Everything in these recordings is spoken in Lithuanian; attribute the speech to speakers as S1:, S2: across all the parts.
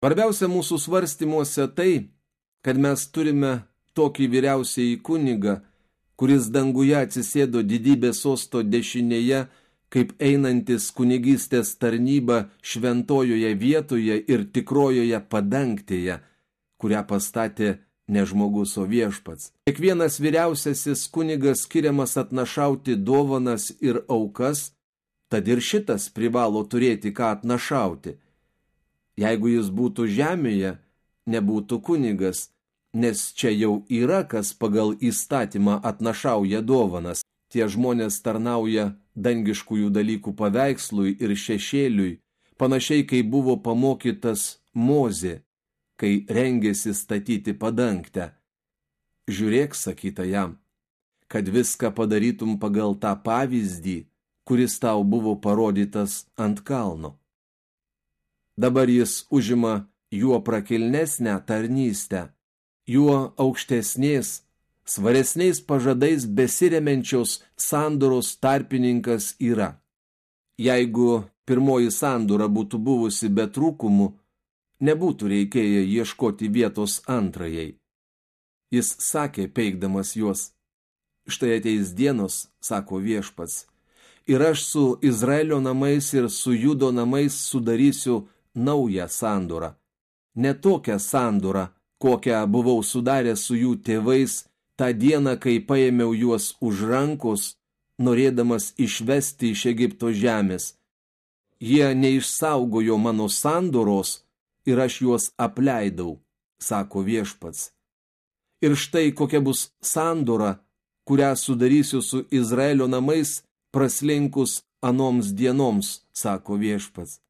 S1: Svarbiausia mūsų svarstymuose tai, kad mes turime tokį vyriausiai kunigą, kuris danguje atsisėdo didybės sosto dešinėje, kaip einantis kunigystės tarnyba šventojoje vietoje ir tikrojoje padangtėje, kurią pastatė ne žmogus, o viešpats. Kiekvienas vyriausiasis kunigas skiriamas atnašauti dovanas ir aukas, tad ir šitas privalo turėti ką atnašauti. Jeigu jis būtų žemėje, nebūtų kunigas, nes čia jau yra, kas pagal įstatymą atnašauja dovanas. Tie žmonės tarnauja dangiškųjų dalykų paveikslui ir šešėliui, panašiai kaip buvo pamokytas Mozė, kai rengėsi statyti padangtę. Žiūrėk, sakyta jam, kad viską padarytum pagal tą pavyzdį, kuris tau buvo parodytas ant kalno. Dabar jis užima juo prakilnesnę tarnystę, juo aukštesnės, svaresniais pažadais besiremenčios sandoros tarpininkas yra. Jeigu pirmoji sandora būtų buvusi be trūkumų, nebūtų reikėję ieškoti vietos antrajai. Jis sakė, peikdamas juos, štai ateis dienos, sako viešpats, ir aš su Izraelio namais ir su Judo namais sudarysiu naują sandorą. Ne tokią sandorą, kokią buvau sudaręs su jų tėvais tą dieną, kai paėmiau juos už rankos, norėdamas išvesti iš Egipto žemės. Jie neišsaugojo mano sandoros, ir aš juos apleidau, sako viešpats. Ir štai kokia bus sandora, kurią sudarysiu su Izraelio namais praslinkus anoms dienoms, sako viešpats.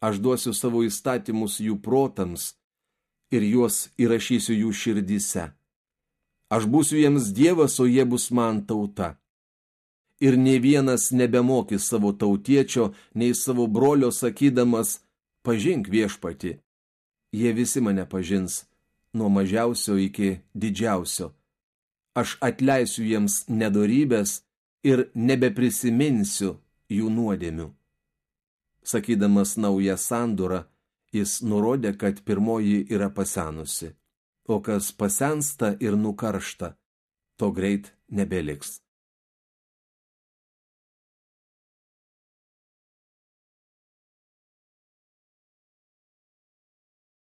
S1: Aš duosiu savo įstatymus jų protams ir juos įrašysiu jų širdyse. Aš būsiu jiems dievas, o jie bus man tauta. Ir ne vienas nebemokys savo tautiečio, nei savo brolio sakydamas, pažink viešpati. Jie visi mane pažins, nuo mažiausio iki didžiausio. Aš atleisiu jiems nedorybės ir nebeprisiminsiu jų nuodėmių. Sakydamas naują sandurą, jis nurodė, kad pirmoji yra pasenusi, o kas pasensta ir nukaršta, to greit nebeliks.